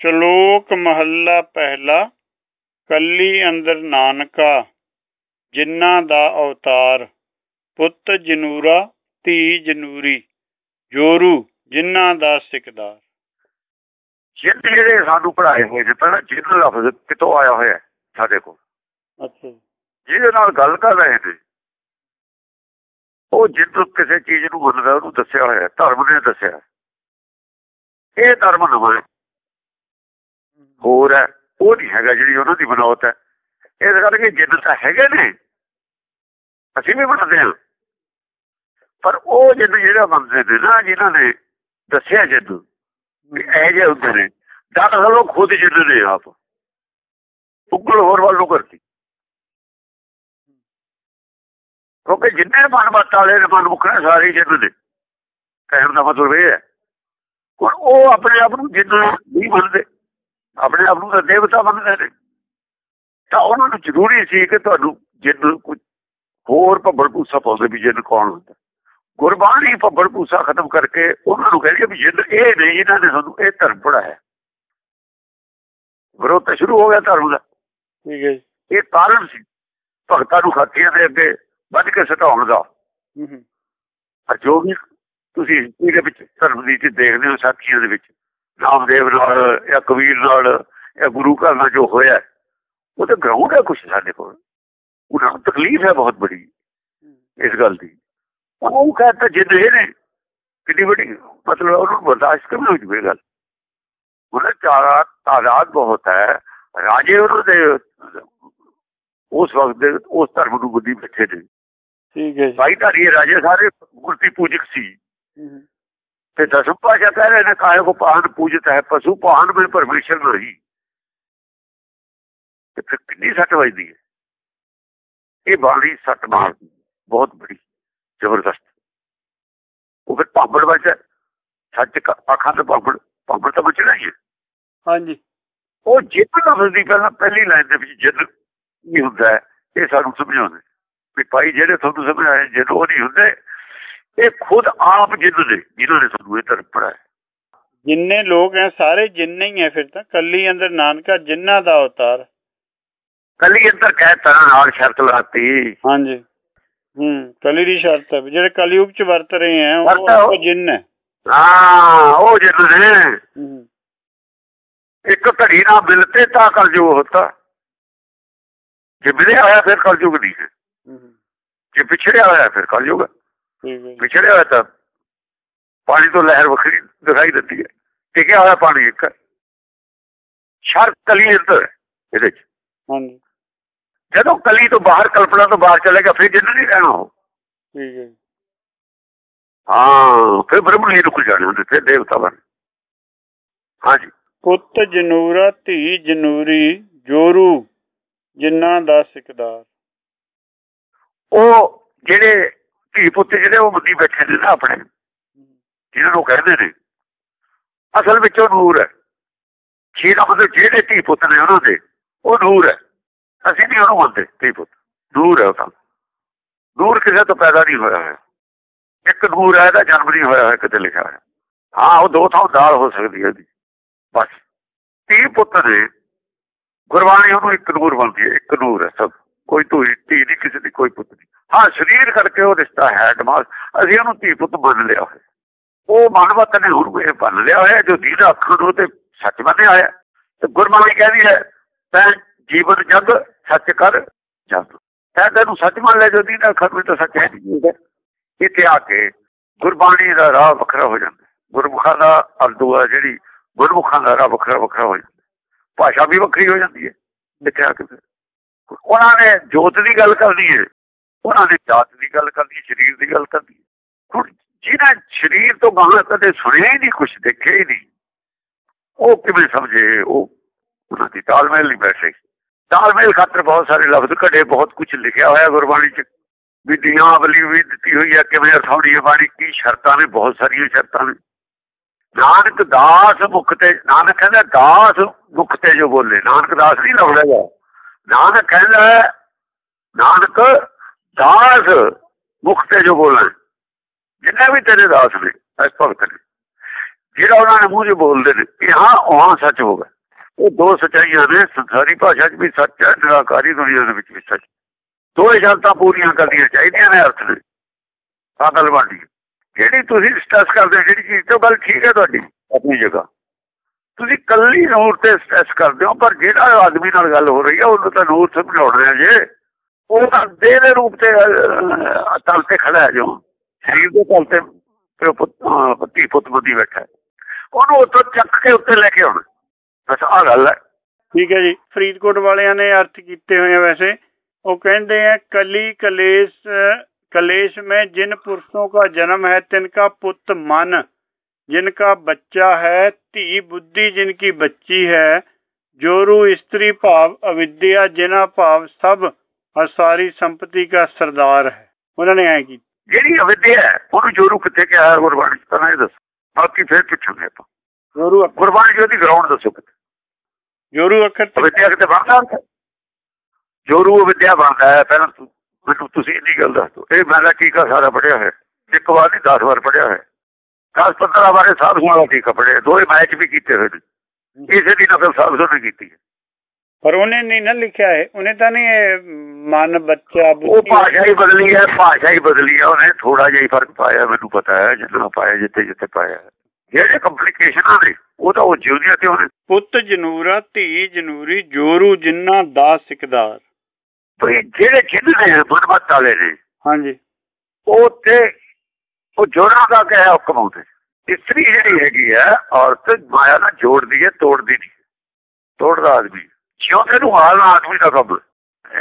ਸ਼ਲੋਕ ਮਹੱਲਾ ਪਹਿਲਾ ਕੱਲੀ ਅੰਦਰ ਨਾਨਕਾ ਜਿਨ੍ਹਾਂ ਦਾ ਅਵਤਾਰ ਪੁੱਤ ਜਨੂਰਾ ਧੀ ਜਨੂਰੀ ਜੋਰੂ ਜਿਨ੍ਹਾਂ ਦਾ ਸਿਕਦਾਰ। ਜਿੰਨ ਜਿਹੜੇ ਸਾਨੂੰ ਪੜਾਏ ਹੋਏ ਨੇ ਪਹਿਲਾਂ ਜਿੰਨ ਲਫ਼ਜ਼ ਕਿਤੋਂ ਆਇਆ ਹੋਇਆ ਸਾਡੇ ਕੋਲ? ਅੱਛਾ। ਜਿਹਦੇ ਨਾਲ ਗੱਲ ਕਰ ਰਹੇ ਨੇ ਉਹ ਜਿੱਦ ਕਿਸੇ ਚੀਜ਼ ਨੂੰ ਮੰਨਦਾ ਉਹਨੂੰ ਦੱਸਿਆ ਹੋਇਆ ਧਰਮ ਨੇ ਦੱਸਿਆ ਇਹ ਧਰਮ ਨਵਾਂ ਹੋਰ ਹੈ, ਉਹ ਨਹੀਂ ਹੈਗਾ ਜਿਹੜੀ ਉਹਨਾਂ ਦੀ ਬਨੌਤ ਹੈ। ਇਸ ਕਰਕੇ ਜਿੱਦ ਤਾਂ ਹੈਗੇ ਨੇ, ਅਸੀਂ ਵੀ ਮੰਨਦੇ ਹਾਂ। ਪਰ ਉਹ ਜਿੱਦ ਜਿਹੜਾ ਮੰਨਦੇ ਨੇ ਨਾ, ਜਿਨ੍ਹਾਂ ਨੇ ਦੱਸਿਆ ਜਿੱਦ, ਵੀ ਇਹ ਜੇ ਹੁੰਦੇ ਨੇ ਜਦ ਹਲੋ ਖੁਦ ਜਿੱਦ ਨੇ ਆਪ। ਉਗਲ ਹੋਰ ਵੱਲੋਂ ਕਰਤੀ ਕਿਉਂਕਿ ਜਿੰਨੇ ਮਨ ਮਤ ਵਾਲੇ ਨੇ ਮਨ ਮੁਖਣੇ ਸਾਰੇ ਜਿੱਦ ਨੇ। ਕਹਿਣ ਦਾ ਮਤਲਬ ਇਹ ਹੈ। ਹੁਣ ਉਹ ਆਪਣੇ ਆਪ ਨੂੰ ਜਿੱਦ ਨਹੀਂ ਮੰਨਦੇ। ਆਪਣੇ ਆਪ ਨੂੰ ਦੇਵਤਾ ਮੰਨਦੇ ਨੇ। ਤਾਂ ਉਹਨਾਂ ਨੂੰ ਜ਼ਰੂਰੀ ਸੀ ਕਿ ਤੁਹਾਨੂੰ ਜਿੱਦ ਕੁਝ ਹੋਰ ਭੱਬੜ ਪੂਸਾ ਪਾਉਂਦੇ ਵੀ ਜਿੱਦ ਕੌਣ ਹੁੰਦਾ। ਗੁਰਬਾਣੀ ਭੱਬੜ ਪੂਸਾ ਖਤਮ ਕਰਕੇ ਉਹਨਾਂ ਨੂੰ ਕਹਿੰਦੇ ਵੀ ਜਿੱਦ ਇਹ ਨਹੀਂ ਇਹਨਾਂ ਨੇ ਸਾਨੂੰ ਇਹ ਧਰਮ ਪੜਾਇਆ ਵਿਰੋਧ ਤਾਂ ਸ਼ੁਰੂ ਹੋ ਗਿਆ ਧਰਮ ਦਾ। ਠੀਕ ਹੈ ਇਹ ਕਾਰਨ ਸੀ। ਭਗਤਾਂ ਨੂੰ ਖਾਤੀਆਂ ਦੇ ਅੱਗੇ ਵੱਧ ਕੇ ਸਟਾਉਣ ਦਾ। ਹੂੰ ਹੂੰ। ਪਰ ਜੋ ਵੀ ਤੁਸੀਂ ਇਹਦੇ ਵਿੱਚ ਧਰਮ ਦੀ ਚ ਦੇਖਦੇ ਹੋ ਸਾਖੀਆਂ ਦੇ ਵਿੱਚ ਨਾਮਦੇਵ ਨਾਲ ਜਾਂ ਕਬੀਰ ਨਾਲ ਜਾਂ ਗੁਰੂ ਘਰ ਨਾਲ ਜੋ ਹੋਇਆ ਉਹ ਤਾਂ ਗਰਾਊਂਡ ਹੈ ਕੁਛ ਸਾਡੇ ਕੋਲ। ਉਹਨਾਂ ਨੂੰ ਤਕਲੀਫ ਹੈ ਬਹੁਤ ਬੜੀ ਇਸ ਗੱਲ ਦੀ। ਉਹ ਕਹਿੰਦਾ ਜਿੱਦ ਇਹ ਨੇ ਕਿੰਨੀ ਵੱਡੀ ਮਤਲਬ ਉਹਨੂੰ ਬਰਦਾਸ਼ਤ ਕਿਵੇਂ ਹੋ ਜੂਵੇ ਗੱਲ? ਉਹਨਾਂ ਚਾਰਾ ਤਾਦਾਦ ਬਹੁਤ ਹੈ ਰਾਜੇ ਉਹਨਾਂ ਦੇ ਉਸ ਵਕਤ ਦੇ ਉਸ ਧਰਮ ਨੂੰ ਬੁੱਧੀ ਬੈਠੇ ਨੇ। ਠੀਕ ਹੈ ਭਾਈ ਧਾਰੀਏ ਰਾਜੇ ਸਾਰੇ ਮੂਰਤੀ ਪੂਜਕ ਸੀ। ਤੇ ਦਸਮ ਪਾਸ਼ਾ ਕਹਿ ਰਹੇ ਨੇ ਕਾਇ ਕੋ ਪਾਹਨ ਪੂਜਤ ਹੈ ਪਸ਼ੂ ਪਾਹਨ में ਪਰਮੇਸ਼ਰ ਨਹੀਂ। ਤੇ ਫਿਰ ਕਿੰਨੀ ਸੱਟ ਵੱਜਦੀ ਹੈ? ਇਹ ਬਾਣੀ ਸੱਟ ਮਾਰਦੀ ਬਹੁਤ ਬੜੀ ਜ਼ਬਰਦਸਤ। ਉਹ ਫਿਰ ਪਾਪੜ ਵਿੱਚ ਸੱਚ ਅੱਖਾਂ ਤੇ ਪਾਪੜ ਪਾਪੜ ਤਾਂ ਬਚਣਾ ਹੀ ਹੈ। ਹਾਂਜੀ। ਉਹ ਜਿੱਦ ਲਫ਼ਜ਼ ਦੀ ਪਹਿਲਾਂ ਪਹਿਲੀ ਲਾਈਨ ਦੇ ਵਿੱਚ ਜਿੱਦ ਨਹੀਂ ਹੁੰਦਾ ਇਹ ਸਾਨੂੰ ਸਮਝਾਉਂਦੇ ਵੀ ਭਾਈ ਜਿਹੜੇ ਤੁਹਾਨੂੰ ਸਮਝਾਏ ਜਿੱਦ ਉਹ ਨਹੀਂ ਹੁੰਦੇ ਇਹ ਖੁਦ ਆਪ ਜਿੱਦ ਨੇ ਜਿਨ੍ਹਾਂ ਨੇ ਤੁਹਾਨੂੰ ਇਹ ਪੜਾਇਆ ਜਿੰਨੇ ਲੋਕ ਹੈ ਸਾਰੇ ਜਿੰਨੇ ਹੀ ਹੈ ਫਿਰ ਤਾਂ ਕੱਲੀ ਅੰਦਰ ਨਾਨਕਾ ਜਿਨ੍ਹਾਂ ਦਾ ਅਵਤਾਰ। ਕੱਲੀ ਅੰਦਰ ਕਹਿ ਤਰ੍ਹਾਂ ਨਾਲ ਸ਼ਰਤ ਲਾਤੀ। ਹਾਂਜੀ। ਹੂੰ ਕਲੀ ਦੀ ਸ਼ਰਤ ਹੈ ਜਿਹੜੇ ਕਲਯੁਗ ਚ ਵਰਤ ਰਹੇ ਵਰਤ ਉਹ। ਜਿੰਨ ਹੈ ਹਾਂ ਉਹ ਜਿੱਦ ਨੇ ਇੱਕ ਘੜੀ ਨਾਲ ਮਿਲਤੇ ਤਾਂ ਕਲਯੁਗ ਹੁੰਦਾ। ਜੇ ਮਿਲਿਆ ਹੋਇਆ ਫਿਰ ਕਲਯੁਗ ਹੂੰ, ਜੇ ਪਿਛੜਿਆ ਹੋਇਆ ਫਿਰ ਕਲਯੁਗ। ਹੈ। ਵਿਛੜਿਆ ਹੋਇਆ ਤਾਂ ਪਾਣੀ ਤੋਂ ਲਹਿਰ ਵੱਖਰੀ ਦਿਖਾਈ ਦਿੰਦੀ ਹੈ। ਟਿਕਿਆ ਹੋਇਆ ਪਾਣੀ ਇੱਕ ਹੈ। ਸ਼ਰਤ ਕਲੀ ਅੰਦਰ ਇਹਦੇ ਚ। ਹਾਂਜੀ ਜਦੋਂ ਕਲੀ ਤੋਂ ਬਾਹਰ ਕਲਪਨਾ ਤੋਂ ਬਾਹਰ ਚਲੇਗਾ ਫਿਰ ਜਿੰਦ ਨਹੀਂ ਰਹਿਣਾ ਉਹ। ਠੀਕ ਹੈ। ਫਿਰ ਬ੍ਰਹਮ ਨਹੀਂ ਰੁਕ ਜਾਣਾ ਉਹਨੇ ਫਿਰ ਦੇਵਤਾ ਬਣ ਹਾਂਜੀ। ਪੁੱਤ ਜਨੂਰਾ ਧੀ ਜਨੂਰੀ ਜੋਰੂ ਜਿਨ੍ਹਾਂ ਦਾ ਸਿਕਦਾਰ। ਉਹ ਜਿਹੜੇ ਧੀ ਪੁੱਤ ਜਿਹੜੇ ਉਹ ਮੰਦੀ ਬੈਠੇ ਨੇ ਨਾ ਆਪਣੇ, ਜਿਹਨਾਂ ਨੂੰ ਕਹਿੰਦੇ ਨੇ। ਅਸਲ ਵਿੱਚ ਉਹ ਨੂਰ ਹੈ। ਜੀ ਮਤਲਬ ਜਿਹੜੇ ਧੀ ਪੁੱਤ ਨੇ ਉਹਨਾਂ ਦੇ, ਉਹ ਨੂਰ ਹੈ। ਅਸੀਂ ਨਹੀਂ ਉਹਨੂੰ ਮੰਨਦੇ, ਧੀ ਪੁੱਤ। ਨੂਰ ਹੈ ਉਹ ਨੂਰ ਕਿਸੇ ਤੋਂ ਪੈਦਾ ਨਹੀਂ ਹੋਇਆ ਹੈ ਇੱਕ ਨੂਰ ਹੈ, ਇਹਦਾ ਜਨਮ ਨਹੀਂ ਹੋਇਆ ਹੈ ਕਿਤੇ ਲਿਖਿਆ ਹੈ ਹਾਂ, ਉਹ ਦੋ ਥਾਂ ਦਾਲ ਹੋ ਸਕਦੀ ਹੈ ਉਹਦੀ। ਬਸ। ਧੀ ਪੁੱਤ ਨੇ ਗੁਰਬਾਣੀ ਉਹਨੂੰ ਇੱਕ ਨੂਰ ਮੰਨਦੀ ਹੈ, ਇੱਕ ਨੂਰ ਹੈ ਸਭ। ਕੋਈ ਧੀ ਧੀ ਨਹੀਂ, ਕਿਸੇ ਦੀ ਕੋਈ ਪੁੱਤ ਨਹੀਂ। ਹਾਂ, ਸਰੀਰ ਕਰਕੇ ਉਹ ਰਿਸ਼ਤਾ ਹੈ ਦਿਮਾਗ ਅਸੀਂ ਉਹਨੂੰ ਧੀ ਪੁੱਤ ਮੰਨ ਲਿਆ ਹੋਇਆ। ਉਹ ਮਾਨਵਤ ਨੇ ਹੁਣ ਇਹ ਮੰਨ ਲਿਆ ਹੋਇਆ, ਜੋ ਦੀਦਾ ਅੱਖਾਂ ਨੂੰ ਤੇ ਸੱਚ ਮੰਨਿਆ ਹੋਇਆ। ਤੇ ਗੁਰਬਾਣੀ ਕਹਿੰਦੀ ਹੈ, ਤੈਂ ਜੀਵਨ ਜਗ, ਸੱਚ ਕਰ ਜਗ। ਤੈਂ ਤੈਨੂੰ ਸੱਚ ਮੰਨ ਲੈ ਜੋ ਦੀਦਾ ਅੱਖਾਂ ਨੂੰ ਤਾਂ ਸੱਚ ਹੈ ਨਹੀਂ। ਇੱਥੇ ਆ ਕੇ ਗੁਰਬਾਣੀ ਦਾ ਰਾਹ ਵੱਖਰਾ ਹੋ ਜਾਂਦਾ। ਗੁਰਮੁਖਾਂ ਦਾ ਅਰਦੂਆ ਜਿਹੜੀ ਗੁਰਮੁਖਾਂ ਦਾ ਰਾਹ ਵੱਖਰਾ ਵੱਖਰਾ ਹੋ ਜਾਂਦਾ। ਭਾਸ਼ਾ ਵੀ ਵੱਖਰੀ ਹੋ ਜਾਂਦੀ ਹੈ। ਇੱਥੇ ਆ ਕੇ ਉਹਨਾਂ ਨੇ ਜੋਤ ਦੀ ਗੱਲ ਕਰਨੀ ਹੈ ਉਹਨਾਂ ਨੇ ਜਾਤ ਦੀ ਗੱਲ ਕਰਨੀ ਸਰੀਰ ਦੀ ਗੱਲ ਕਰਨੀ ਹੁਣ ਜਿਹਨਾਂ ਸਰੀਰ ਤੋਂ ਬਾਹਰ ਕਦੇ ਸੁਣਿਆ ਹੀ ਨਹੀਂ ਕੁਝ ਦੇਖਿਆ ਹੀ ਨਹੀਂ, ਉਹ ਕਿਵੇਂ ਸਮਝੇ ਉਹ ਉਹਨਾਂ ਦੀ ਤਾਲਮੇਲ ਨਹੀਂ ਬੈਠ ਰਹੀ ਤਾਲਮੇਲ ਖਾਤਰ ਬਹੁਤ ਸਾਰੇ ਲਫ਼ਜ਼ ਘੜੇ, ਬਹੁਤ ਕੁਝ ਲਿਖਿਆ ਹੋਇਆ ਗੁਰਬਾਣੀ 'ਚ। ਵੀ ਦਿਆਵਲੀ ਵੀ ਦਿੱਤੀ ਹੋਈ ਹੈ ਕਿਵੇਂ ਅਰਥਾਉਣੀ ਹੈ ਬਾਣੀ, ਕੀ ਸ਼ਰਤਾਂ ਨੇ, ਬਹੁਤ ਸਾਰੀਆਂ ਸ਼ਰਤਾਂ ਨੇ। ਨਾਨਕ ਦਾਸ ਮੁਖ ਤੇ, ਨਾਨਕ ਕਹਿੰਦਾ ਦਾਸ ਮੁਖ ਤੇ ਜੋ ਬੋਲੇ, ਨਾਨਕ ਦਾਸ ਨਹੀਂ ਲਾਉਣਾਗਾ ਨਾਨਕ ਕਹਿੰਦਾ ਹੈ, ਨਾਨਕ ਦਾਸ ਮੁਖ ਤੇ ਜੋ ਬੋਲਣ ਜਿੰਨੇ ਵੀ ਤੇਰੇ ਦਾਸ ਨੇ ਇਸ ਭਗਤ ਨੇ। ਜਿਹੜਾ ਉਹਨਾਂ ਨੇ ਮੂੰਹ 'ਚ ਬੋਲਦੇ ਨੇ ਇਹ ਹਾਂ ਉਹ ਸੱਚ ਹੋਗਾ ਇਹ ਦੋ ਸਚਾਈਆਂ ਨੇ ਸੰਸਾਰੀ ਭਾਸ਼ਾ 'ਚ ਵੀ ਸੱਚ ਹੈ ਨਿਰਾਕਾਰੀ ਦੁਨੀਆ ਦੇ ਵਿੱਚ ਵੀ ਸੱਚ ਦੋਏ ਸ਼ਰਤਾਂ ਪੂਰੀਆਂ ਕਰਨੀਆਂ ਚਾਹੀਦੀਆਂ ਨੇ ਅਰਥ ਦੇ। ਆ ਗੱਲ ਜਿਹੜੀ ਤੁਸੀਂ ਸਟ੍ਰੈਸ ਕਰਦੇ ਹੋ ਜਿਹੜੀ ਚੀਜ਼ ਤੋਂ ਗੱਲ ਠੀਕ ਹੈ ਤੁਹਾਡੀ ਆਪਣੀ ਜਗ੍ਹਾ। ਤੁਸੀਂ ਕੱਲੀ ਨੂਰ ਤੇ ਸਟ੍ਰੈਸ ਕਰਦੇ ਹੋ, ਪਰ ਜਿਹੜਾ ਆਦਮੀ ਨਾਲ ਗੱਲ ਹੋ ਰਹੀ ਹੈ ਉਹਨੂੰ ਤਾਂ ਨੂਰ ਸਮਝਾਉਣ ਰਿਹਾ ਜੇ ਉਹ ਤਾਂ ਦੇਹ ਦੇ ਰੂਪ ਤੇ ਤਲ ਤੇ ਖੜਾ ਹੈ ਜੋ। ਸਰੀਰ ਦੇ ਤਲ ਤੇ ਪਤੀ ਪੁੱਤ ਬੁੱਧੀ ਬੈਠਾ ਉਹਨੂੰ ਉੱਥੋਂ ਚੱਕ ਕੇ ਉੱਤੇ ਲੈ ਕੇ ਆਉਣਾ। ਬਸ ਆ ਗੱਲ ਹੈ। ਠੀਕ ਹੈ ਜੀ। ਫਰੀਦਕੋਟ ਵਾਲਿਆਂ ਨੇ ਅਰਥ ਕੀਤੇ ਹੋਏ ਆ ਵੈਸੇ। ਉਹ ਕਹਿੰਦੇ ਆ, ਕਲੀ ਕਲੇਸ਼ ਕਲੇਸ਼ ਮੈਂ ਜਿਨ ਪੁਰਸ਼ੋਂ ਦਾ ਜਨਮ ਹੈ ਤਿੰਨ ਕਾ ਪੁੱਤ ਮਨ। जिनका बच्चा है धी बुद्धि जिनकी बच्ची है जोरू स्त्री भाव अविद्या जिना भाव सब और सारी संपत्ति का सरदार है उन्होंने ऐ की ਜਿਹੜੀ ਅਵਿਦਿਆ ਹੈ ਉਹਨੂੰ ਜੋਰੂ ਕਿੱਥੇ ਕਿਹਾ ਹੈ ਗੁਰਬਾਣੀ ਚ ਪਹਿਲਾਂ ਇਹ ਦੱਸ ਬਾਕੀ ਫਿਰ ਪੁੱਛਾਂਗੇ ਆਪਾਂ जोरू अख- ਗੁਰਬਾਣੀ ਚ ਉਹਦੀ ਗਰਾਊਂਡ ਦੱਸੋ ਕਿੱਥੇ जोरू अखर ते- ਅਵਿਦਿਆ ਕਿਤੇ ਬਣਦਾ ਹੁੰਦਾ ਜੋਰੂ ਅਵਿਦਿਆ ਬਣਦਾ ਹੈ ਪਹਿਲਾਂ ਤੁ- ਮੈਨੂੰ ਤੁਸੀਂ ਇੰਨੀ ਗੱਲ ਦੱਸ ਦਿਓ ਇਹ ਮੈਂ ਤਾਂ ਟੀਕਾ ਸਾਰਾ ਪੜਿਆ ਹੈ ਇੱਕ ਵਾਰ ਨਹੀਂ 10 ਵਾਰ ਪੜਿਆ ਹੈ 10 15 ਬਾਰੇ ਸਾਧੂਆਂ ਦਾ ਕੀ ਕੱਪੜੇ ਦੋਏ ਮੈਚ ਵੀ ਕੀਤੇ ਹੋਏ ਨੇ। ਇਸੇ ਦੀ ਨਕਲ ਸਾਧੂ ਨੇ ਕੀਤੀ ਪਰ ਉਹਨੇ ਨਹੀਂ ਨਾ ਲਿਖਿਆ ਹੈ ਉਹਨੇ ਤਾਂ ਨਹੀਂ ਮਨ ਬੱਚਾ ਉਹ ਭਾਸ਼ਾ ਹੀ ਬਦਲੀ ਹੈ ਭਾਸ਼ਾ ਹੀ ਬਦਲੀ ਹੈ। ਉਹਨੇ ਥੋੜਾ ਜਿਹਾ ਹੀ ਫ਼ਰਕ ਪਾਇਆ ਮੈਨੂੰ ਪਤਾ ਹੈ ਜਿੰਨਾ ਪਾਇਆ ਜਿੱਥੇ ਜਿੱਥੇ ਪਾਇਆ ਜਿਹੜੇ ਕੰਪਲਿਕੇਸ਼ਨਾਂ ਨੇ ਉਹ ਤਾਂ ਉਹ ਜਿਉਂਦਿਆਂ ਤੇ ਉਹਨੇ ਪੁੱਤ ਜਨੂਰਾ ਧੀ ਜਨੂਰੀ ਜੋਰੂ ਜਿੰਨਾ ਦਾ ਸਿਕਦਾਰ। ਜਿਹੜੇ ਖਿੱਦਦੇ ਮਨਮਤ ਵਾਲੇ ਨੇ ਹਾਂਜੀ। ਉਹ ਤੇ ਉਹ ਜੋੜਾਂ ਦਾ ਕਹਿਆ ਹੁਕਮ ਆਉਂਦੇ ਇਸਤਰੀ ਜਿਹੜੀ ਹੈਗੀ ਹੈ ਔਰਤ ਮਾਇਆ ਨਾਲ ਜੋੜਦੀ ਹੈ ਤੋੜਦੀ ਨਹੀਂ ਤੋੜਦਾ ਆਦਮੀ ਜਿਉਂਦੇ ਨੂੰ ਹਾਲ ਨਾਲ ਆਦਮੀ ਦਾ ਕੰਮ।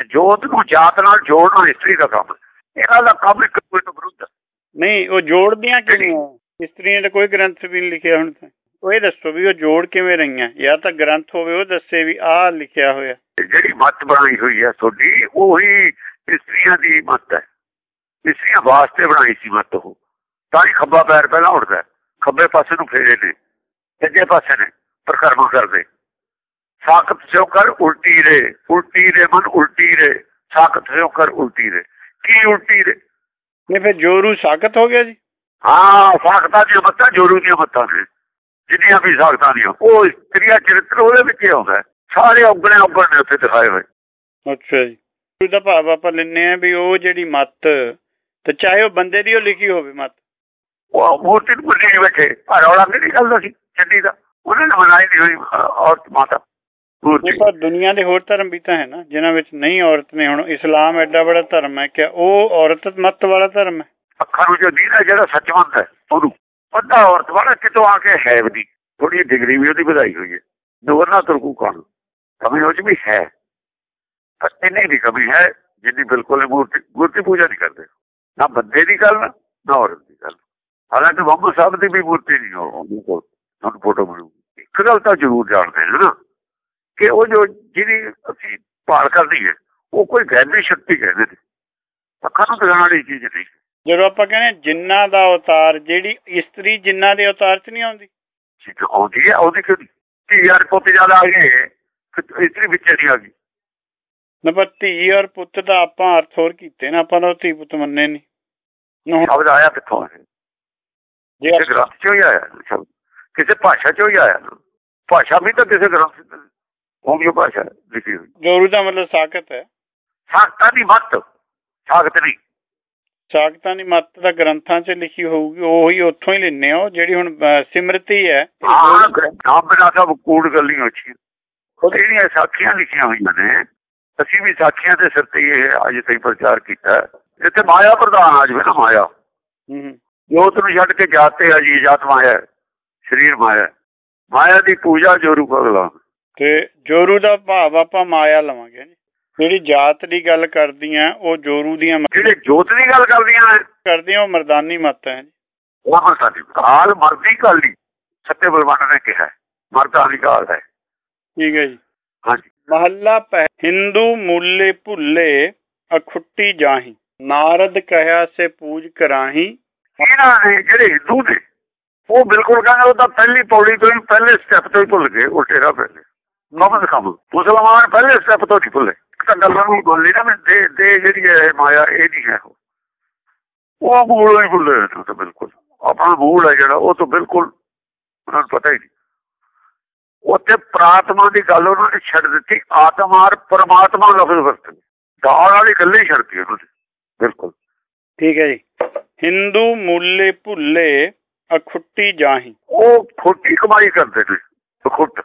ਜੋਤ ਨੂੰ ਜਾਤ ਨਾਲ ਜੋੜਨਾ ਇਸਤਰੀ ਦਾ ਕੰਮ। ਇਹਨਾਂ ਦਾ ਕੰਮ ਇੱਕ ਦੂਜੇ ਤੋਂ ਵਿਰੁੱਧ। ਨਹੀਂ ਉਹ ਜੋੜਦੀਆਂ ਕਿਵੇਂ ਆ? ਇਸਤਰੀਆਂ ਦਾ ਕੋਈ ਗ੍ਰੰਥ ਵੀ ਨਹੀਂ ਲਿਖਿਆ ਹੁਣ ਤਾਂ ਉਹ ਇਹ ਦੱਸੋ ਵੀ ਉਹ ਜੋੜ ਕਿਵੇਂ ਰਹੀਆਂ ਜਾਂ ਤਾਂ ਗ੍ਰੰਥ ਹੋਵੇ ਉਹ ਦੱਸੇ ਵੀ ਆਹ ਲਿਖਿਆ ਹੋਇਆ ਜਿਹੜੀ ਮੱਤ ਬਣਾਈ ਹੋਈ ਹੈ ਤੁਹਾਡੀ ਉਹੀ ਇਸਤਰੀਆਂ ਦੀ ਮੱਤ ਹੈ ਇਸਤਰੀਆਂ ਵਾਸਤੇ ਬਣਾਈ ਸੀ ਮੱਤ ਉਹ ਤਾਂ ਹੀ ਖੱਬਾ ਪੈਰ ਪਹਿਲਾਂ ਉੱਠਦਾ। ਖੱਬੇ ਪਾਸੇ ਨੂੰ ਫੇਰੇ ਨੇ ਸੱਜੇ ਪਾਸੇ ਨੇ ਪ੍ਰਕਰਮ ਕਰਦੇ। ਸਾਖਤ ਸਿਓ ਕਰ ਉਲਟੀ ਰੇ ਉਲਟੀ ਰੇ ਮਨ ਉਲਟੀ ਰੇ ਸਾਖਤ ਸਿਓ ਕਰ ਉਲਟੀ ਰੇ। ਕੀ ਉਲਟੀ ਰੇ? ਨਹੀਂ ਫਿਰ ਜੋਰੂ ਸਾਖਤ ਹੋ ਗਿਆ ਜੀ। ਹਾਂ ਸਾਖਤਾਂ ਦੀਆਂ ਮੱਤਾਂ ਜੋਰੂ ਦੀਆਂ ਮੱਤਾਂ ਨੇ। ਜਿੰਨੀਆਂ ਵੀ ਸਾਖਤਾਂ ਦੀਆਂ ਉਹ ਇਸਤਰੀਆ ਚਰਿੱਤਰ ਉਹਦੇ ਵਿੱਚ ਹੀ। ਆਉਂਦਾ। ਸਾਰੇ ਔਗਣੇ ਔਗਣ ਉੱਥੇ ਦਿਖਾਏ ਹੋਏ। ਅੱਛਾ ਜੀ। ਉਹਦਾ ਭਾਵ ਆਪਾਂ ਲੈਨੇ ਆ ਵੀ ਉਹ ਜਿਹੜੀ ਮੱਤ ਤੇ ਚਾਹੇ ਉਹ ਬੰਦੇ ਦੀ ਉਹ ਲਿਖੀ ਹੋਵੇ ਮੱਤ। ਉਹ ਮੂਰਤੀ ਨੂੰ ਨਹੀਂ ਬੈਠੇ ਆ ਰੌਲਾ ਕਿਹੜੀ ਗੱਲ ਦਾ ਸੀ ਚੰਡੀ ਦਾ। ਉਹਨਾਂ ਨੇ ਬਣਾਈ ਨਹੀਂ ਹੋਈ ਔਰਤ ਮਾਤਾ ਮੂਰਤੀ। ਉਹ ਪਰ ਦੁਨੀਆ ਦੇ ਹੋਰ ਧਰਮ ਵੀ ਤਾਂ ਹੈ ਨਾ ਜਿਨ੍ਹਾਂ ਵਿੱਚ ਨਹੀਂ ਔਰਤ ਨੇ ਹੁਣ ਇਸਲਾਮ ਐਡਾ ਬੜਾ ਧਰਮ ਹੈ ਕਿ ਉਹ ਔਰਤ ਮੱਤ ਵਾਲਾ ਧਰਮ ਹੈ। ਅੱਖਾਂ ਨੂੰ ਜੋ ਦੀਦਾ ਜਿਹੜਾ ਸੱਚਵੰਤ ਹੈ ਉਹਨੂੰ। ਅੱਧਾ ਔਰਤ ਵਾਲਾ ਕਿਤੋਂ ਆ ਕੇ ਹੈ ਵੀ ਥੋੜੀ ਡਿਗਰੀ ਵੀ ਉਹਦੀ ਵਧਾਈ ਹੋਈ ਹੈ। ਨਵਰਨਾ ਤੁਰਕੂ ਕਾਣ? ਕਮੀ ਉਹ ਚ ਵੀ ਹੈ। ਪਰ ਇੰਨੀ ਦੀ ਕਮੀ ਹੈ ਜਿੰਨੀ ਬਿਲਕੁਲ ਮੂਰਤੀ ਮੂਰਤੀ ਪੂਜਾ ਨਹੀਂ ਕਰਦੇ। ਨਾ ਬੰਦੇ ਦੀ ਗੱਲ ਨਾ ਔਰਤ ਹਾਲਾਂਕਿ ਮੁਹੰਮਦ ਸਾਹਿਬ ਦੀ ਵੀ ਮੂਰਤੀ ਨਹੀਂ ਉਹਦੇ ਕੋਲ ਤੁਹਾਨੂੰ ਫੋਟੋ ਮਿਲੂ ਇੱਕ ਗੱਲ ਤਾਂ ਜ਼ਰੂਰ ਜਾਣਦੇ ਹਾਂ ਨਾ ਕਿ ਉਹ ਜੋ ਜਿਹਦੀ ਅਸੀਂ ਭਾਲ ਕਰਦੀ ਹੈ ਉਹ ਕੋਈ ਗੈਬੀ ਸ਼ਕਤੀ ਕਹਿੰਦੇ ਨੇ। ਅੱਖਾਂ ਨੂੰ ਦਿਖਾਉਣ ਵਾਲੀ ਚੀਜ਼ ਨਹੀਂ। ਜਦੋਂ ਆਪਾਂ ਕਹਿੰਦੇ ਜਿੰਨਾਂ ਦਾ ਅਵਤਾਰ ਜਿਹੜੀ ਇਸਤਰੀ ਜਿੰਨਾਂ ਦੇ ਅਵਤਾਰ 'ਚ ਨਹੀਂ ਆਉਂਦੀ? ਠੀਕ ਆਉਂਦੀ ਹੈ ਆਉਂਦੀ ਕਿਉਂ ਧੀ ਯਾਰ ਪੁੱਤ ਜਦ ਆ ਗਏ ਇਤਨੀ ਵਿੱਚ ਨਹੀਂ ਆ ਗਈ। ਨਾ ਪਰ ਧੀ ਔਰ ਪੁੱਤ ਦਾ ਆਪਾਂ ਅਰਥ ਹੋਰ ਕੀਤੇ ਨਾ ਆਪਾਂ ਉਹ ਧੀ ਪੁੱਤ ਮੰਨੇ ਨਹੀਂ। ਨਾ ਹੁਣ ਸ਼ਬਦ ਆਇਆ ਕਿੱਥੋਂ ਹੈ ਜੇ ਗ੍ਰੰਥ ਚੋਂ ਹੀ ਆਇਆ ਸ਼ਬਦ ਕਿਸੇ ਭਾਸ਼ਾ ਚੋਂ ਹੀ ਆਇਆ ਭਾਸ਼ਾ ਵੀ ਤਾਂ ਕਿਸੇ ਗ੍ਰੰਥ ਹੋਣੀ ਭਾਸ਼ਾ ਲਿਖੀ ਹੋਈ। ਜੋਰੂ ਦਾ ਮਤਲਬ ਸਾਖਤ ਹੈ। ਸਾਖਤਾਂ ਦੀ ਮੱਤ ਸਾਖਤ ਨਹੀਂ ਸਾਖਤਾਂ ਦੀ ਮੱਤ ਦਾ ਗ੍ਰੰਥਾਂ 'ਚ ਲਿਖੀ ਹੋਊਗੀ ਉਹੀ ਉੱਥੋਂ ਹੀ ਲੈਣੇ ਆ ਜਿਹੜੀ ਹੁਣ ਸਿਮਰਤੀ ਹੈ। ਹਾਂ ਨਾਮ ਬਿਨਾ ਤਾਂ ਕੂੜ ਗੱਲ ਨਹੀਂ ਉਹ ਜਿਹੜੀਆਂ ਸਾਖੀਆਂ ਲਿਖੀਆਂ ਹੋਈਆਂ ਨੇ ਅਸੀਂ ਵੀ ਸਾਖੀਆਂ ਦੇ ਸਿਰ ਤੇ ਇਹ ਅੱਜ ਤਾਈਂ ਪ੍ਰਚਾਰ ਕੀਤਾ। ਜਿੱਥੇ ਮਾਇਆ ਪ੍ਰਧਾਨ ਆ ਜਾਵੇ ਨਾ ਮਾਇਆ। ਹੂੰ। ਜੋਤ ਨੂੰ ਛੱਡ ਕੇ ਜਾਤ ਤੇ ਆ ਜੀ ਜਾਤ ਮਾਇਆ ਹੈ। ਸਰੀਰ ਮਾਇਆ। ਮਾਇਆ ਦੀ ਪੂਜਾ ਜੋਰੂ ਪਗਲਾ ਤੇ ਜੋਰੂ ਦਾ ਭਾਵ ਆਪਾਂ ਮਾਇਆ ਲਵਾਂਗੇ ਜਿਹੜੀ ਜਾਤ ਦੀ ਗੱਲ ਕਰਦੀਆਂ ਉਹ ਜੋਰੂ ਦੀਆਂ ਜਿਹੜੇ ਜੋਤ ਦੀ ਗੱਲ ਕਰਦੀਆਂ ਕਰਦੀਆਂ ਉਹ ਮਰਦਾਨੀ ਮੱਤ ਹੈ ਜੀ ਉਹ ਸਾਡੀ ਕਾਲ ਮਰਦੀ ਕਾਲੀ ਸੱਤੇ ਬਲਵਾਨ ਨੇ ਕਿਹਾ। ਮਰਦਾਂ ਦੀ ਕਾਲ ਹੈ ਠੀਕ ਹੈ ਜੀ ਹਾਂਜੀ ਮਹੱਲਾ ਪਹਿ ਹਿੰਦੂ ਮੂਲੇ ਭੁੱਲੇ ਅਖੁੱਟੀ ਜਾਹੀ ਨਾਰਦ ਕਹਿਆ ਸੇ ਪੂਜ ਕਰਾਹੀ ਇਹਨਾਂ ਨੇ ਜਿਹੜੇ ਹਿੰਦੂ ਨੇ ਉਹ ਬਿਲਕੁਲ ਕਹਿੰਦੇ ਉਹ ਤਾਂ ਪਹਿਲੀ ਪੌੜੀ ਤੋਂ ਹੀ ਪਹਿਲੇ ਸਟੈਪ ਤੋਂ ਹੀ ਭੁੱਲ ਗਏ ਉਲਟੇਰਾ ਪਹਿਲੇ ਨਮਨ ਖਮ ਮੁਸਲਮਾਨ ਪਹਿਲੇ ਸਟੈਪ ਤੋਂ ਨਹੀਂ ਭੁੱਲੇ। ਤਾਂ ਗੱਲਾਂ ਨੂੰ ਬੋਲੀ ਨਾ ਮੈਂ ਦੇ ਦੇ ਜਿਹੜੀ ਹੈ ਇਹ ਮਾਇਆ, ਇਹ ਨਹੀਂ ਹੈ ਉਹ। ਮੂਲ ਹੀ ਭੁੱਲੇ ਤਾਂ ਬਿਲਕੁਲ। ਆਪਣਾ ਮੂਲ ਹੈ ਜਿਹੜਾ, ਉਹ ਤਾਂ ਬਿਲਕੁਲ ਉਹਨਾਂ ਨੂੰ ਪਤਾ ਹੀ ਨਹੀਂ। ਉੱਥੇ ਪ੍ਰਾਤਮਾ ਦੀ ਗੱਲ ਉਹਨਾਂ ਨੇ ਛੱਡ ਦਿੱਤੀ। ਆਤਮਾਰ ਪਰਮਾਤਮਾ ਲਫ਼ਜ਼ ਵਰਤ ਦਾਲ ਵਾਲੀ ਗੱਲ ਹੀ ਛੱਡਤੀ ਉਹਨਾਂ ਨੇ। ਬਿਲਕੁਲ। ਠੀਕ ਹੈ ਜੀ। ਹਿੰਦੂ ਮੂਲੇ ਭੁੱਲੇ ਅਖੁੱਟੀ ਜਾਹੀ। ਉਹ ਖੋਟੀ ਕਮਾਈ ਕਰਦੇ ਨੇ ਖੁੱਟ।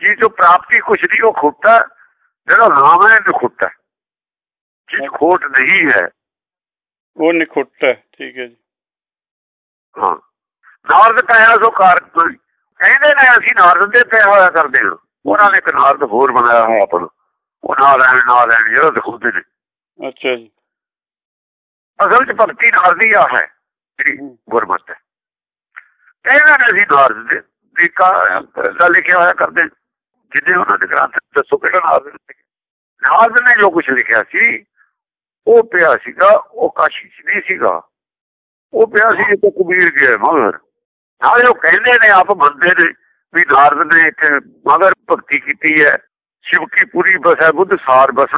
ਜੀ ਜੋ ਪ੍ਰਾਪਤੀ ਕੁਛ ਨਹੀਂ ਉਹ ਖੁੱਟਾ ਜਿਹੜਾ ਨਾਮ ਹੈ ਨਖੁੱਟਾ ਜਿਸ ਖੋਟ ਨਹੀਂ ਹੈ। ਉਹ ਨਿਖੁੱਟ ਠੀਕ ਹੈ ਜੀ। ਹਾਂ। ਨਾਰਦ ਕਹਿਆ ਸੋ ਕਾਰ ਕਹਿੰਦੇ ਨੇ ਅਸੀਂ ਨਾਰਦ ਦੇ ਪਿਆ ਹੋਇਆ ਕਰਦੇ ਹਾਂ। ਉਹਨਾਂ ਨੇ ਇੱਕ ਨਾਰਦ ਹੋਰ ਬਣਾਇਆ ਹੋਇਆ ਆਪਣਾ। ਉਹ ਨਾਲ ਲੈਣ ਜਿਹੜਾ ਦਿਖਾਉਂਦੇ ਨੇ। ਅੱਛਾ ਜੀ। ਅਸਲ 'ਚ ਭਗਤੀ ਨਾਰਦੀ ਆ ਹੈ ਜਿਹੜੀ ਗੁਰਮਤਿ ਹੈ। ਕਹਿੰਦੇ ਨੇ ਅਸੀਂ ਨਾਰਦ ਦੇ ਦੀ ਦਾ ਲਿਖਿਆ ਹੋਇਆ ਕਰਦੇ ਜਿੱਦੇ ਉਹਨਾਂ ਦੇ ਗ੍ਰੰਥ ਦੱਸੋ ਕਿਹੜਾ ਨਾਰਦ ਨੇ ਨਾਰਦ ਨੇ ਜੋ ਕੁਝ ਲਿਖਿਆ ਸੀ ਉਹ ਪਿਆ ਸੀਗਾ ਉਹ ਕਾਸ਼ੀ 'ਚ ਨਹੀਂ ਸੀਗਾ। ਉਹ ਪਿਆ ਸੀ ਜਿੱਥੇ ਕਬੀਰ ਗਿਆ ਮਗਰ। ਨਾਲੇ ਉਹ ਕਹਿੰਦੇ ਨੇ ਆਪ ਬੰਦੇ ਨੇ ਵੀ ਨਾਰਦ ਨੇ ਇੱਥੇ ਮਗਰ ਭਗਤੀ ਕੀਤੀ ਹੈ। ਸ਼ਿਵ ਕੀ ਪੂਰੀ ਬਸੈ ਬੁੱਧ ਸਾਰ ਬਸ।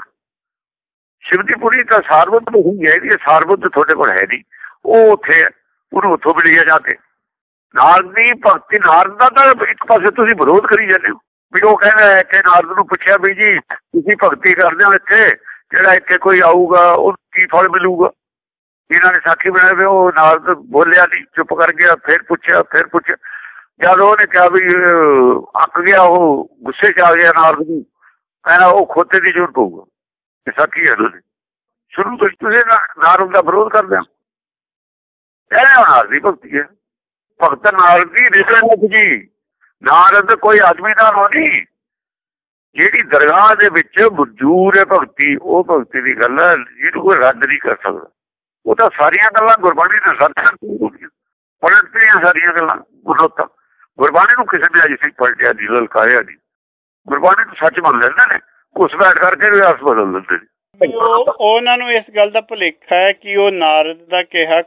ਸ਼ਿਵ ਦੀ ਪੂਰੀ ਤਾਂ ਸਾਰ ਬੁੱਧ ਨਹੀਂ ਹੈ ਇਹ ਸਾਰ ਤੁਹਾਡੇ ਕੋਲ ਹੈ ਨਹੀਂ। ਉਹ ਉੱਥੇ ਉਹਨੂੰ ਉੱਥੋਂ ਮਿਲਿਆ ਜਾ ਕੇ। ਨਾਰਦ ਦੀ ਭਗਤੀ ਨਾਰਦ ਦਾ ਤਾਂ ਇੱਕ ਪਾਸੇ ਤੁਸੀਂ ਵਿਰੋਧ ਕਰੀ ਜਾਂਦੇ ਹੋ। ਵੀ ਉਹ ਕਹਿੰਦਾ ਕਿ ਨਾਰਦ ਨੂੰ ਪੁੱਛਿਆ ਵੀ ਜੀ, ਤੁਸੀਂ ਭਗਤੀ ਕਰਦੇ ਹੋ ਇੱਥੇ, ਜਿਹੜਾ ਇੱਥੇ ਕੋਈ ਆਊਗਾ, ਉਹ ਕੀ ਫਲ ਮਿਲੂਗਾ? ਇਹਨਾਂ ਨੇ ਸਾਖੀ ਬਣਾਏ ਵੇ ਉਹ ਨਾਰਦ ਬੋਲਿਆ ਨਹੀਂ, ਚੁੱਪ ਕਰ ਗਿਆ, ਫਿਰ ਪੁੱਛਿਆ ਫਿਰ ਪੁੱਛਿਆ। ਜਦ ਉਹਨੇ ਕਿਹਾ ਵੀ ਅੱਕ ਗਿਆ ਉਹ, ਗੁੱਸੇ 'ਚ ਆ ਗਿਆ ਨਾਰਦ ਨੂੰ। ਕਹਿੰਦਾ ਉਹ ਖੋਤੇ ਦੀ ਜ਼ਰੂਰਤ ਪਊਗਾ। ਇਹ ਸਾਖੀ ਹੈ ਤੁਸੀਂ? ਸ਼ੁਰੂ ਤੋਂ ਤੁਸੀਂ ਨਾਰਦ ਦਾ ਵਿਰੋਧ ਕਰਦੇ ਹੋ। ਇਹ ਨਾਰਦ ਦੀ ਭਗਤੀ ਹੈ। ਭਗਤ ਨਾਰਦ ਦੀ ਰਿਸ਼ਤ ਜੀ ਨਾਰਦ ਕੋਈ ਆਦਮੀ ਦਾ ਨਹੀਂ। ਜਿਹੜੀ ਦਰਗਾਹ ਦੇ ਵਿੱਚ ਮਨਜ਼ੂਰ ਹੈ ਭਗਤੀ, ਉਹ ਭਗਤੀ ਦੀ ਗੱਲ ਹੈ, ਜਿਹਨੂੰ ਕੋਈ ਰੱਦ ਨਹੀਂ ਕਰ ਸਕਦਾ। ਉਹ ਤਾਂ ਸਾਰੀਆਂ ਗੱਲਾਂ ਗੁਰਬਾਣੀ ਦੇ ਸੱਚ ਹੁੰਦੀਆਂ। ਪਲਟਦੀਆਂ ਸਾਰੀਆਂ ਗੱਲਾਂ ਗੁਰਤਾ ਗੁਰਬਾਣੀ ਨੂੰ ਕਿਸੇ ਨੇ ਅਜੇ ਤੱਕ ਪਲਟਿਆ ਨਹੀਂ ਲਲਕਾਇਆ ਨਹੀਂ ਗੁਰਬਾਣੀ ਨੂੰ ਸੱਚ ਮੰਨ ਲੈਂਦੇ ਨੇ। ਕੁਛ ਬੈਠ ਕਰਕੇ ਵੀ ਅਰਥ ਬਦਲ ਦਿੰਦੇ ਨੇ ਉਹ ਉਹਨਾਂ ਨੂੰ ਇਸ ਗੱਲ ਦਾ ਭੁਲੇਖਾ ਹੈ ਕਿ ਉਹ ਨਾਰਦ ਦਾ ਕਿਹਾ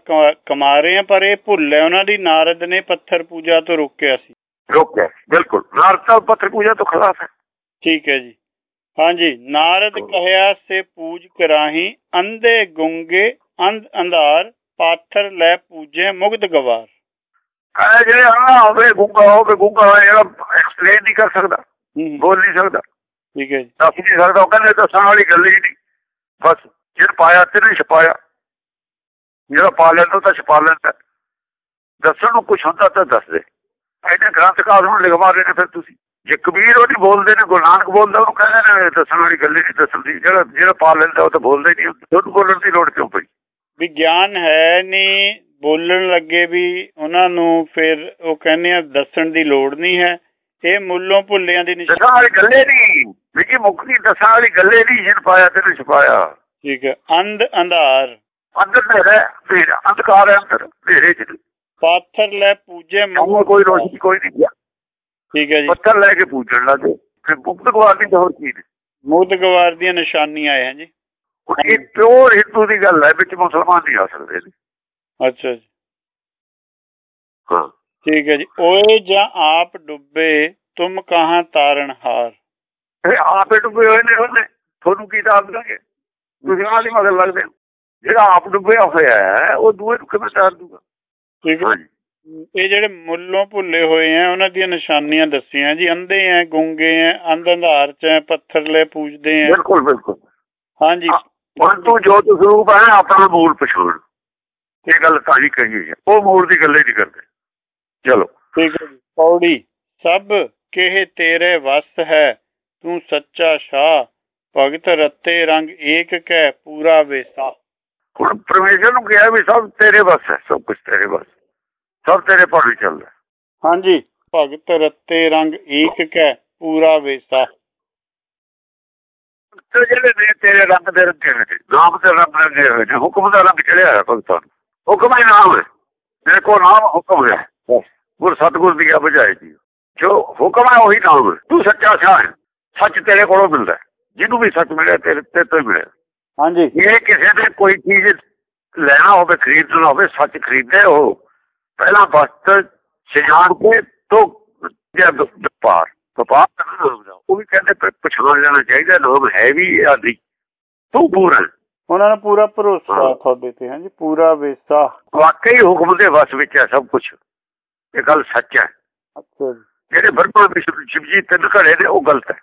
ਕਮਾ ਰਹੇ ਆ ਪਰ ਇਹ ਭੁੱਲ ਹੈ। ਉਹਨਾਂ ਦੀ ਨਾਰਦ ਨੇ ਪੱਥਰ ਪੂਜਾ ਤੋਂ ਰੋਕਿਆ ਸੀ। ਰੋਕਿਆ ਬਿਲਕੁਲ। ਨਾਰਦ ਤਾਂ ਪੱਥਰ ਪੂਜਾ ਤੋਂ ਖਿਲਾਫ ਹੈ। ਠੀਕ ਹੈ ਜੀ। ਹਾਂਜੀ ਨਾਰਦ ਕਹਿਆ ਸੇ ਪੂਜ ਕਰਾਹੀ ਅੰਧੇ ਗੁੰਗੇ ਅੰਧ ਅੰਧਾਰ ਪਾਥਰ ਲੈ ਪੂਜੇ ਮੁਗਧ ਗਵਾਰ। ਕਹੇ ਜਿਹੜੇ ਆ ਹੋਵੇ ਗੁੰਗਾ ਹੋਵੇ ਗੁੰਗਾ ਜਿਹੜਾ ਐਕਸਪਲੇਨ ਨਹੀਂ ਕਰ ਸਕਦਾ ਬੋਲ ਨਹੀਂ ਸਕਦਾ। ਠੀਕ ਹੈ ਜੀ। ਦੱਸ ਨਹੀਂ ਸਕਦਾ ਉਹ ਕਹਿੰਦੇ ਦੱਸਣ ਵਾਲੀ ਗੱਲ ਹੀ ਨਹੀਂ। ਬਸ ਜਿਹੜਾ ਪਾਇਆ ਤੇ ਨਹੀਂ ਛਪਾਇਆ। ਜਿਹੜਾ ਪਾ ਲੈਂਦਾ ਤਾਂ ਛਪਾ ਲੈਂਦਾ। ਦੱਸਣ ਨੂੰ ਕੁਝ ਹੁੰਦਾ ਤਾਂ ਦੱਸ ਦੇ। ਇਹਨੇ ਗ੍ਰੰਥ ਕਾਲ ਨੂੰ ਲਿਖਵਾ ਰਹੇ ਨੇ ਫਿਰ ਤੁਸੀਂ। ਜੇ ਕਬੀਰ ਉਹ ਨਹੀਂ ਬੋਲਦੇ ਨੇ ਗੁਰੂ ਨਾਨਕ ਬੋਲਦਾ ਉਹ ਕਹਿੰਦੇ ਨੇ ਦੱਸਣ ਵਾਲੀ ਗੱਲ ਨਹੀਂ ਦੱਸਣ ਦੀ। ਜਿਹੜਾ ਜਿਹੜਾ ਪਾ ਲੈਂਦਾ ਉਹ ਤਾਂ ਬੋਲਦਾ ਹੀ ਨਹੀਂ ਤੁਹਾਨੂੰ ਬੋਲਣ ਦੀ ਲੋੜ ਕਿਉਂ ਪਈ? ਵਿਗਿਆਨ ਹੈ ਨਹੀਂ ਬੋਲਣ ਲੱਗੇ ਵੀ ਉਹਨਾਂ ਨੂੰ ਫਿਰ ਉਹ ਕਹਿੰਦੇ ਆ ਦੱਸਣ ਦੀ ਲੋੜ ਨਹੀਂ ਹੈ। ਇਹ ਮੁੱਲੋਂ ਭੁੱਲਿਆਂ ਦੀ ਨਿਸ਼ਾਨ ਗੱਲੇ ਨਹੀਂ। ਵੀ ਜੀ ਮੁਕਤੀ ਦੱਸਣ ਵਾਲੀ ਗੱਲੇ ਨਹੀਂ ਜਿਨ ਪਾਇਆ ਤੇ ਛਪਾਇਆ। ਠੀਕ ਹੈ। ਅੰਧ ਅੰਧਾਰ। ਅੰਦਰ ਨੇਰੇ ਫਿਰ ਅੰਧਕਾਰ ਹੈ ਅੰਦਰ ਨੇਰੇ ਚ। ਪਾਥਰ ਲੈ ਪੂਜੇ ਮੂੰਹ। ਕੋਈ ਰੋਸ਼ਨੀ ਕੋਈ ਨਹੀਂ ਠੀਕ ਹੈ ਜੀ। ਪੱਥਰ ਲੈ ਕੇ ਪੂਜਣ ਲੱਗੇ ਫਿਰ ਮੁਕਤ ਗਵਾਰ ਦੀ ਹੋਰ ਚੀਜ਼ ਮੁਕਤ ਗਵਾਰ ਦੀਆਂ ਨਿਸ਼ਾਨੀਆਂ ਆਏ ਹਨ ਜੀ ਇਹ ਪਿਓਰ ਹਿੰਦੂ ਦੀ ਗੱਲ ਹੈ ਵਿੱਚ ਮੁਸਲਮਾਨ ਨਹੀਂ ਆ ਸਕਦੇ ਨੇ। ਅੱਛਾ ਜੀ। ਹਾਂ। ਠੀਕ ਹੈ ਜੀ। ਓਏ ਜਾਂ ਆਪ ਡੁੱਬੇ ਤੁਮ ਕਹਾਂ ਤਾਰਨ ਹਾਰ? ਇਹ ਆਪੇ ਡੁੱਬੇ ਹੋਏ ਨੇ ਉਹਨੇ ਤੁਹਾਨੂੰ ਕੀ ਦੱਸ ਦਾਂਗੇ? ਤੁਸੀਂ ਆਲੀ ਮਗਰ ਲੱਗਦੇ। ਜਿਹੜਾ ਆਪ ਡੁੱਬਿਆ ਹੋਇਆ ਹੈ ਉਹ ਦੂਏ ਨੂੰ ਕਿਵੇਂ ਤਾਰ ਦੂਗਾ ਇਹ ਜਿਹੜੇ ਮੁੱਲੋਂ ਭੁੱਲੇ ਹੋਏ ਆ ਉਹਨਾਂ ਦੀਆਂ ਨਿਸ਼ਾਨੀਆਂ ਦੱਸੀਆਂ ਜੀ। ਅੰਧੇ ਆ ਗੁੰਗੇ ਆ ਅੰਧ ਅੰਧਾਰ ਚ ਪੱਥਰ ਲੈ ਪੂਜਦੇ ਆ। ਬਿਲਕੁਲ ਬਿਲਕੁਲ। ਹਾਂਜੀ। ਹੁਣ ਤੂੰ ਜੋਤ ਸਰੂਪ ਹੈ ਆਪਣਾ ਮੂਲ ਪਛਾਣ ਇਹ ਗੱਲ ਤਾਂ ਹੀ ਕਹੀ ਹੈ। ਉਹ ਮੂਲ ਦੀ ਗੱਲ ਹੀ ਨਹੀਂ ਕਰਦੇ। ਚਲੋ। ਠੀਕ ਹੈ ਜੀ। ਪੌੜੀ। ਸਭ ਕਿਹ ਤੇਰੇ ਵਸ ਹੈ। ਤੂੰ ਸੱਚਾ ਸ਼ਾਹ ਭਗਤ ਰੱਤੇ ਰੰਗ ਏਕ ਕੈ ਪੂਰਾ ਵੇਸਾ। ਹੁਣ ਪਰਮੇਸ਼ਰ ਨੂੰ ਕਿਹਾ ਵੀ ਸਭ ਤੇਰੇ ਵਸ ਹੈ ਸਭ ਕੁਝ ਤੇਰੇ ਵਸ ਸਭ ਤੇਰੇ ਭਾਵੇਂ ਚੱਲਦਾ ਹਾਂਜੀ ਭਗਤ ਰੱਤੇ ਰੰਗ ਏਕ ਕੈ ਪੂਰਾ ਵੇਸਾ। ਤੇ ਜਿਹੜੇ ਨੇ ਤੇਰੇ ਰੰਗ ਦੇ ਰੱਖੇ ਨੇ ਨਾਮ ਤੇ ਰੰਗ ਦੇ ਹੋਏ ਨੇ ਹੁਕਮ ਦਾ ਰੰਗ ਚੜਿਆ ਹੈ ਭਗਤਾਂ ਹੁਕਮ ਹੀ ਨਾਮ ਹੈ ਕੋਲ ਨਾਮ ਹੁਕਮ ਹੈ। ਗੁਰ ਸਤਗੁਰ ਦੀ ਆ ਬਜਾਏ ਜੀ। ਜੋ ਹੁਕਮ ਹੈ ਉਹੀ ਨਾਮ ਹੈ ਤੂੰ ਸੱਚਾ ਸ਼ਾਹ ਹੈ। ਸੱਚ ਤੇਰੇ ਕੋਲੋਂ ਮਿਲਦਾ ਜਿਹਨੂੰ ਵੀ ਸੱਚ ਮਿਲਿਆ ਤੇਰੇ ਤੇ ਤੋਂ ਮਿਲਿਆ। ਹਾਂਜੀ। ਇਹ ਕਿਸੇ ਨੇ ਕੋਈ ਚੀਜ਼ ਲੈਣਾ ਹੋਵੇ ਖਰੀਦਣਾ ਹੋਵੇ ਸੱਚ ਖਰੀਦੇ ਉਹ ਪਹਿਲਾਂ ਵਸਤ ਸਿਜਾਣ ਕੇ ਤੋਂ ਜਦ ਵਪਾਰ। ਵਪਾਰ ਉਹ ਵੀ ਕਹਿੰਦੇ ਪਛਾਣ ਲੈਣਾ ਚਾਹੀਦਾ ਨਾਮ ਹੈ ਵੀ ਆਦੀ। ਤੂੰ ਪੂਰਾ। ਉਹਨਾਂ ਨੂੰ ਪੂਰਾ ਭਰੋਸਾ ਤੁਹਾਡੇ ਤੇ ਹਾਂਜੀ ਪੂਰਾ ਵੇਸਾ। ਵਾਕਈ ਹੁਕਮ ਦੇ ਵਸ ਵਿੱਚ ਹੈ ਸਭ ਕੁਝ ਇਹ ਗੱਲ ਸੱਚ ਹੈ। ਅੱਛਾ ਜਿਹੜੇ ਬਰਮਾ ਵਿਸ਼ਨੂੰ ਸ਼ਿਵ ਜੀ ਤਿੰਨ ਘੜੇ ਨੇ ਉਹ ਗਲਤ ਹੈ।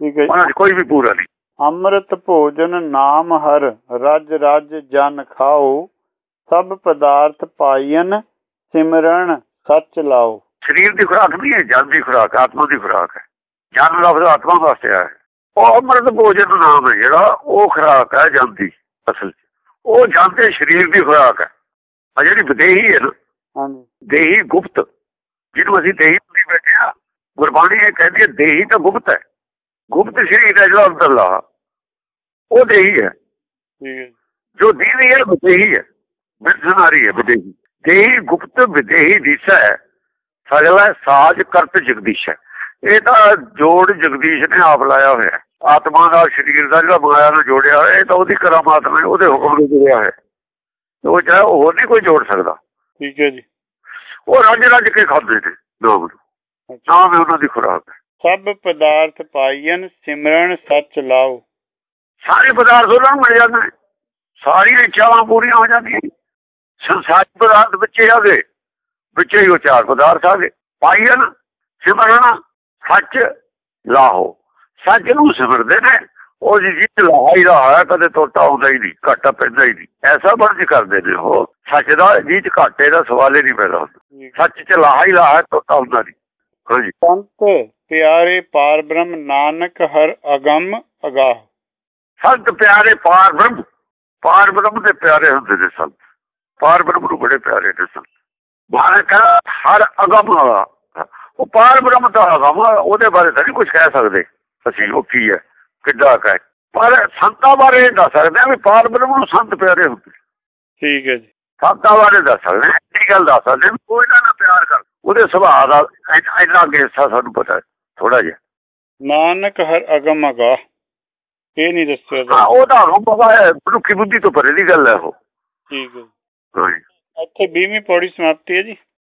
ਠੀਕ ਹੈ। ਉਹਨਾਂ ਕੋਈ ਵੀ ਪੂਰਾ ਨਹੀਂ। ਅੰਮ੍ਰਿਤ ਭੋਜਨ ਨਾਮ ਹਰ ਰਜ ਰਜ ਜਨ ਖਾਓ। ਸਭ ਪਦਾਰਥ ਪਾਈਨ ਸਿਮਰਨ ਸੱਚ ਲਾਓ। ਸਰੀਰ ਦੀ ਖੁਰਾਕ ਨਹੀਂ ਹੈ ਜਨ ਦੀ ਖੁਰਾਕ ਆਤਮਾ ਦੀ ਖੁਰਾਕ ਹੈ। ਜਨ ਲਫ਼ਜ਼ ਆਤਮਾ ਵਾਸਤੇ ਆਇਆ ਹੈ। ਉਹ ਅੰਮ੍ਰਿਤ ਭੋਜਨ ਨਾਮ ਹੈ ਜਿਹੜਾ ਉਹ ਖੁਰਾਕ ਹੈ ਜਨ ਦੀ ਅਸਲ 'ਚ। ਉਹ ਜਨ ਦੇ ਸਰੀਰ ਦੀ ਖੁਰਾਕ ਹੈ। ਆ ਜਿਹੜੀ ਵਿਦੇਹੀ ਹੈ ਨਾ ਹਾਂਜੀ। ਦੇਹੀ ਗੁਪਤ ਜਿਹਨੂੰ ਅਸੀਂ ਦੇਹੀ ਨਹੀਂ ਬੈਠੇ ਆ ਗੁਰਬਾਣੀ ਇਹ ਕਹਿੰਦੀ ਹੈ ਦੇਹੀ ਤਾਂ ਗੁਪਤ ਹੈ। ਗੁਪਤ ਸਰੀਰ ਹੈ ਜਿਹੜਾ ਅੰਦਰਲਾ ਉਹ ਦੇਹੀ ਹੈ। ਹੈ। ਜੀ। ਦੀਵੀ ਹੈ ਵਿਦੇਹੀ ਹੈ। ਬਿਰਧਨਾਰੀ ਹੈ ਵਿਦੇਹੀ। ਦੇਹੀ ਗੁਪਤ ਵਿਦੇਹੀ ਦਿਸ਼ਾ ਹੈ। ਸਗਲਾ ਸਾਜ ਕਰਤ ਜਗਦੀਸ਼ ਹੈ। ਇਹ ਤਾਂ ਜੋੜ ਜਗਦੀਸ਼ ਨੇ ਆਪ ਲਾਇਆ ਹੋਇਆ ਹੈ। ਆਤਮਾ ਦਾ ਸਰੀਰ ਦਾ ਜਿਹੜਾ ਮਾਇਆ ਨਾਲ ਜੋੜਿਆ ਹੋਇਆ ਇਹ ਤਾਂ ਉਹਦੀ ਕਰਾਮਾਤ ਨੇ ਉਹਦੇ ਹੁਕਮ ਨਾਲ ਜੁੜਿਆ ਹੈ। ਉਹ ਚਾਹੇ ਹੋਰ ਨਹੀਂ ਕੋਈ ਜੋੜ ਸਕਦਾ। ਠੀਕ ਹੈ ਜੀ। ਉਹ ਰੱਜ ਰੱਜ ਕੇ ਖਾਂਦੇ ਨੇ ਨਾਮ ਨੂੰ ਨਾਮ ਹੈ ਉਹਨਾਂ ਦੀ ਖੁਰਾਕ ਸਭ ਪਦਾਰਥ ਪਾਈਨ ਸਿਮਰਨ ਸੱਚ ਲਾਓ। ਸਾਰੇ ਪਦਾਰਥ ਉਹਨਾਂ ਨੂੰ ਮਿਲ ਜਾਂਦੇ ਨੇ। ਸਾਰੀਆਂ ਇੱਛਾਵਾਂ ਪੂਰੀਆਂ ਹੋ ਜਾਂਦੀਆਂ ਨੇ। ਸੰਸਾਰਿਕ ਪਦਾਰਥ ਵਿੱਚੇ ਆ ਗਏ। ਵਿੱਚੇ ਹੀ ਉਹ ਚਾਰ ਪਦਾਰਥ ਆ ਗਏ। ਪਾਈਨ ਸਿਮਰਨ ਸੱਚ ਲਾਹੋ ਸੱਚ ਨੂੰ ਸਿਮਰਦੇ ਨੇ। ਉਹ ਜੀ ਜਿੱਤ ਲਾਹਾ ਹੀ ਰਹਾ ਹੈ ਕਦੇ ਟੋਟਾ ਹੁੰਦਾ ਹੀ ਨਹੀਂ ਘਾਟਾ ਪੈਂਦਾ ਹੀ ਨਹੀਂ। ਐਸਾ ਬਰਜ ਕਰਦੇ ਨੇ ਉਹ। ਸੱਚ ਦਾ ਜੀਤ ਘਾਟੇ ਦਾ ਸਵਾਲ ਹੀ ਨਹੀਂ ਪੈਦਾ ਹੁੰਦਾ। ਸੱਚ ਚ ਲਾਹਾ ਹੀ ਲਾਹਾ ਹੈ, ਟੋਟਾ ਹੁੰਦਾ ਨਹੀਂ। ਹਾਂਜੀ। ਸੰਤ ਪਿਆਰੇ ਪਾਰ ਬ੍ਰਹਮ ਨਾਨਕ ਹਰ ਅਗੰਮ ਅਗਾਹ। ਸੰਤ ਪਿਆਰੇ ਪਾਰ ਬ੍ਰਹਮ ਪਾਰ ਬ੍ਰਹਮ ਦੇ ਪਿਆਰੇ ਹੁੰਦੇ ਨੇ ਸੰਤ। ਪਾਰ ਬ੍ਰਹਮ ਨੂੰ ਬੜੇ ਪਿਆਰੇ ਨੇ ਸੰਤ। ਕਹਿੰਦਾ ਹਰ ਅਗਮ ਉਹ ਪਾਰ ਬ੍ਰਹਮ ਦਾ ਅਗਮ ਉਹਦੇ ਬਾਰੇ ਤਾਂ ਨਹੀਂ ਕੁਝ ਕਹਿ ਸਕਦੇ। ਅਸੀਂ ਉਹ ਕੀ ਹੈ ਕਿੱਦਾਂ ਕਹੇ। ਪਰ ਸੰਤਾਂ ਬਾਰੇ ਦੱਸ ਸਕਦੇ ਆ ਵੀ ਪਾਰ ਬ੍ਰਹਮ ਨੂੰ ਸੰਤ ਪਿਆਰੇ ਹੁੰਦੇ। ਠੀਕ ਹੈ ਜੀ। ਸੰਤਾਂ ਬਾਰੇ ਦੱਸ ਸਕਦੇ ਆ ਇਹ ਗੱਲ ਦੱਸ ਸਕਦੇ ਇਹਨਾਂ ਨਾਲ ਪਿਆਰ ਕਰ। ਉਹਦੇ ਸੁਭਾਅ ਦਾ ਇੰਨਾ- ਅੱਗੇ ਸਾਨੂੰ ਪਤਾ ਥੋੜਾ ਜਿਹਾ। ਨਾਨਕ ਹਰ ਅਗੰਮ ਅਗਾਹ ਇਹ ਨਹੀਂ ਦੱਸਿਆ ਹਾਂ ਜਾਂਦਾ। ਉਹਦਾ ਰੂਪ ਹੈ ਮਨੁੱਖੀ ਬੁੱਧੀ ਤੋਂ ਪਰੇ ਦੀ ਗੱਲ ਹੈ ਉਹ। ਠੀਕ ਹੈ ਇੱਥੇ 20ਵੀਂ ਪੌੜੀ ਸਮਾਪਤੀ ਹੈ ਜੀ।